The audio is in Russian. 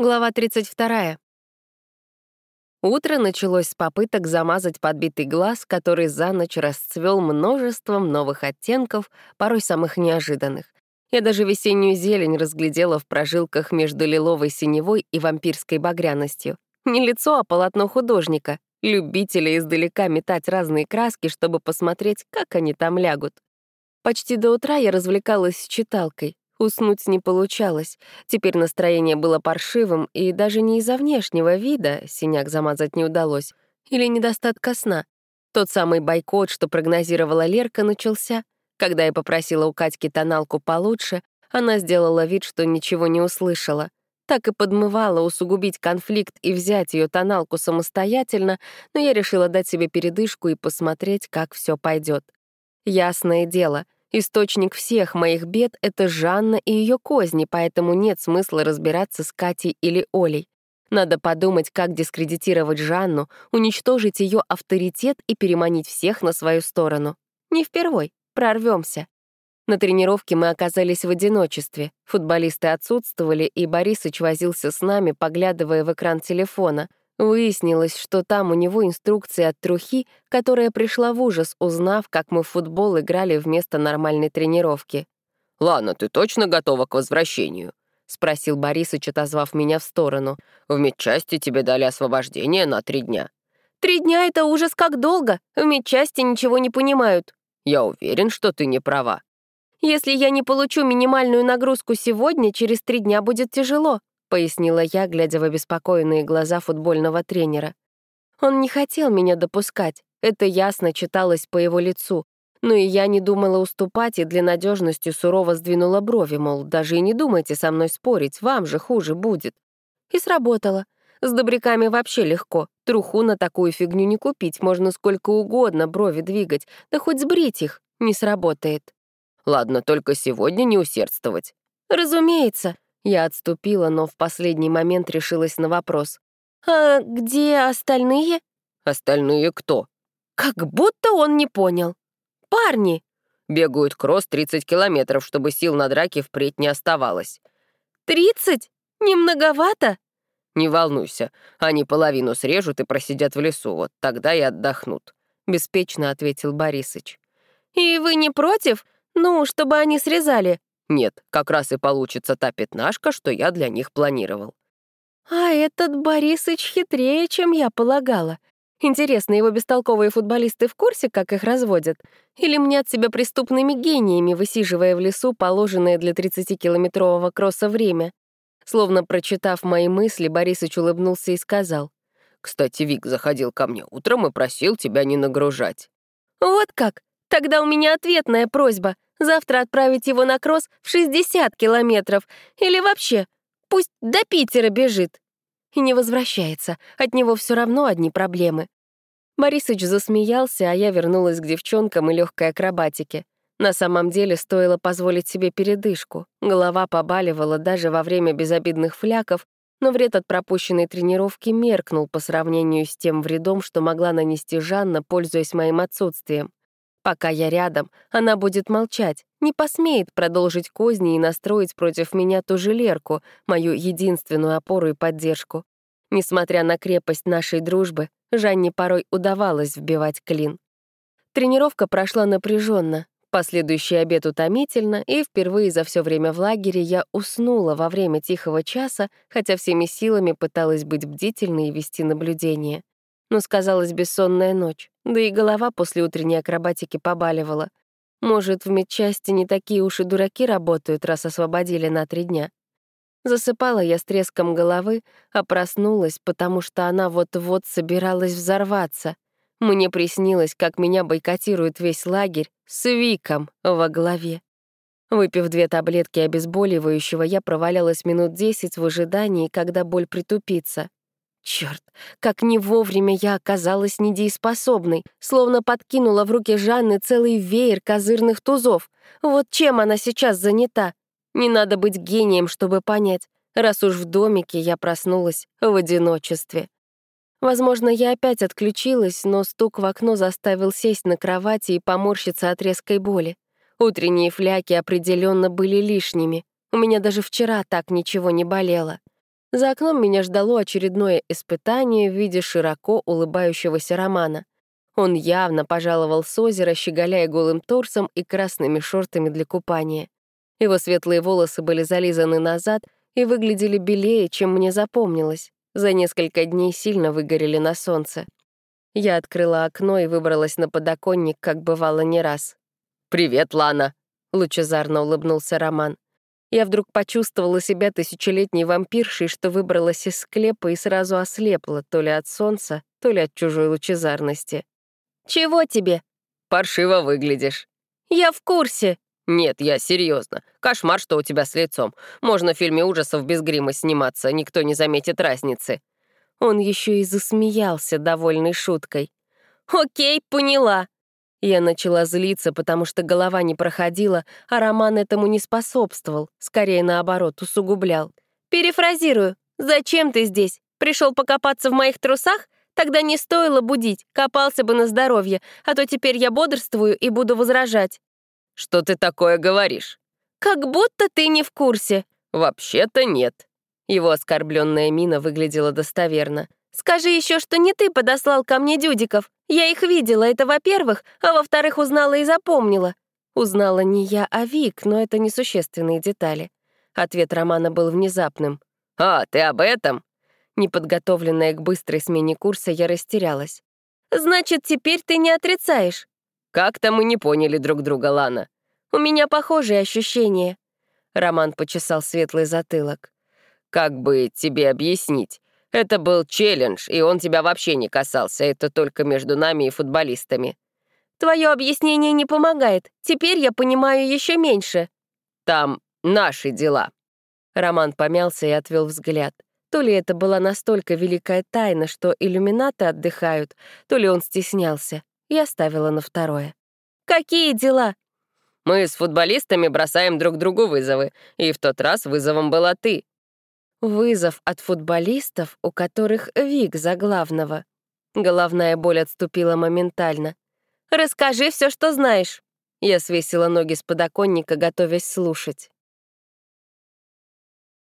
Глава 32. Утро началось с попыток замазать подбитый глаз, который за ночь расцвел множеством новых оттенков, порой самых неожиданных. Я даже весеннюю зелень разглядела в прожилках между лиловой синевой и вампирской багряностью. Не лицо, а полотно художника, любителя издалека метать разные краски, чтобы посмотреть, как они там лягут. Почти до утра я развлекалась с читалкой, Уснуть не получалось. Теперь настроение было паршивым, и даже не из-за внешнего вида синяк замазать не удалось, или недостатка сна. Тот самый бойкот, что прогнозировала Лерка, начался. Когда я попросила у Катьки тоналку получше, она сделала вид, что ничего не услышала. Так и подмывала усугубить конфликт и взять ее тоналку самостоятельно, но я решила дать себе передышку и посмотреть, как все пойдет. Ясное дело — Источник всех моих бед — это Жанна и ее козни, поэтому нет смысла разбираться с Катей или Олей. Надо подумать, как дискредитировать Жанну, уничтожить ее авторитет и переманить всех на свою сторону. Не впервой, прорвемся. На тренировке мы оказались в одиночестве. Футболисты отсутствовали, и Борисыч возился с нами, поглядывая в экран телефона. Выяснилось, что там у него инструкция от трухи, которая пришла в ужас, узнав, как мы в футбол играли вместо нормальной тренировки. «Ладно, ты точно готова к возвращению?» — спросил Борисыч, отозвав меня в сторону. «В медчасти тебе дали освобождение на три дня». «Три дня — это ужас как долго. В медчасти ничего не понимают». «Я уверен, что ты не права». «Если я не получу минимальную нагрузку сегодня, через три дня будет тяжело. — пояснила я, глядя в обеспокоенные глаза футбольного тренера. Он не хотел меня допускать, это ясно читалось по его лицу. Но и я не думала уступать и для надежности сурово сдвинула брови, мол, даже и не думайте со мной спорить, вам же хуже будет. И сработало. С добряками вообще легко. Труху на такую фигню не купить, можно сколько угодно брови двигать, да хоть сбрить их, не сработает. Ладно, только сегодня не усердствовать. Разумеется. Я отступила, но в последний момент решилась на вопрос. «А где остальные?» «Остальные кто?» Как будто он не понял. «Парни!» Бегают кросс 30 километров, чтобы сил на драке впредь не оставалось. «Тридцать? Не многовато?» «Не волнуйся, они половину срежут и просидят в лесу, вот тогда и отдохнут», — беспечно ответил Борисыч. «И вы не против? Ну, чтобы они срезали?» Нет, как раз и получится та пятнашка, что я для них планировал. А этот Борисыч хитрее, чем я полагала. Интересно, его бестолковые футболисты в курсе, как их разводят? Или мнят себя преступными гениями, высиживая в лесу положенное для 30-километрового кросса время? Словно прочитав мои мысли, Борисыч улыбнулся и сказал. «Кстати, Вик заходил ко мне утром и просил тебя не нагружать». «Вот как? Тогда у меня ответная просьба — Завтра отправить его на кросс в 60 километров. Или вообще, пусть до Питера бежит. И не возвращается. От него все равно одни проблемы. Борисыч засмеялся, а я вернулась к девчонкам и легкой акробатике. На самом деле стоило позволить себе передышку. Голова побаливала даже во время безобидных фляков, но вред от пропущенной тренировки меркнул по сравнению с тем вредом, что могла нанести Жанна, пользуясь моим отсутствием. Пока я рядом, она будет молчать, не посмеет продолжить козни и настроить против меня ту же Лерку, мою единственную опору и поддержку. Несмотря на крепость нашей дружбы, Жанне порой удавалось вбивать клин. Тренировка прошла напряженно, последующий обед утомительно, и впервые за все время в лагере я уснула во время тихого часа, хотя всеми силами пыталась быть бдительной и вести наблюдение но сказалась бессонная ночь, да и голова после утренней акробатики побаливала. Может, в медчасти не такие уж и дураки работают, раз освободили на три дня. Засыпала я с треском головы, а проснулась, потому что она вот-вот собиралась взорваться. Мне приснилось, как меня бойкотирует весь лагерь с Виком во главе. Выпив две таблетки обезболивающего, я провалялась минут десять в ожидании, когда боль притупится. Черт, как не вовремя я оказалась недееспособной, словно подкинула в руки Жанны целый веер козырных тузов. Вот чем она сейчас занята. Не надо быть гением, чтобы понять, раз уж в домике я проснулась в одиночестве. Возможно, я опять отключилась, но стук в окно заставил сесть на кровати и поморщиться от резкой боли. Утренние фляки определенно были лишними. У меня даже вчера так ничего не болело. За окном меня ждало очередное испытание в виде широко улыбающегося Романа. Он явно пожаловал с озера, щеголяя голым торсом и красными шортами для купания. Его светлые волосы были зализаны назад и выглядели белее, чем мне запомнилось. За несколько дней сильно выгорели на солнце. Я открыла окно и выбралась на подоконник, как бывало не раз. «Привет, Лана!» — лучезарно улыбнулся Роман. Я вдруг почувствовала себя тысячелетней вампиршей, что выбралась из склепа и сразу ослепла то ли от солнца, то ли от чужой лучезарности. «Чего тебе?» «Паршиво выглядишь». «Я в курсе». «Нет, я серьезно. Кошмар, что у тебя с лицом. Можно в фильме ужасов без грима сниматься, никто не заметит разницы». Он еще и засмеялся, довольной шуткой. «Окей, поняла. Я начала злиться, потому что голова не проходила, а Роман этому не способствовал, скорее наоборот, усугублял. «Перефразирую. Зачем ты здесь? Пришел покопаться в моих трусах? Тогда не стоило будить, копался бы на здоровье, а то теперь я бодрствую и буду возражать». «Что ты такое говоришь?» «Как будто ты не в курсе». «Вообще-то нет». Его оскорбленная мина выглядела достоверно. Скажи еще, что не ты подослал ко мне дюдиков. Я их видела, это во-первых, а во-вторых, узнала и запомнила. Узнала не я, а Вик, но это несущественные детали. Ответ Романа был внезапным. «А, ты об этом?» Неподготовленная к быстрой смене курса, я растерялась. «Значит, теперь ты не отрицаешь?» «Как-то мы не поняли друг друга, Лана». «У меня похожие ощущения». Роман почесал светлый затылок. «Как бы тебе объяснить? Это был челлендж, и он тебя вообще не касался. Это только между нами и футболистами. Твое объяснение не помогает. Теперь я понимаю еще меньше. Там наши дела. Роман помялся и отвел взгляд. То ли это была настолько великая тайна, что иллюминаты отдыхают, то ли он стеснялся. Я ставила на второе. «Какие дела?» «Мы с футболистами бросаем друг другу вызовы, и в тот раз вызовом была ты. Вызов от футболистов, у которых Вик за главного. Головная боль отступила моментально. «Расскажи все, что знаешь». Я свесила ноги с подоконника, готовясь слушать.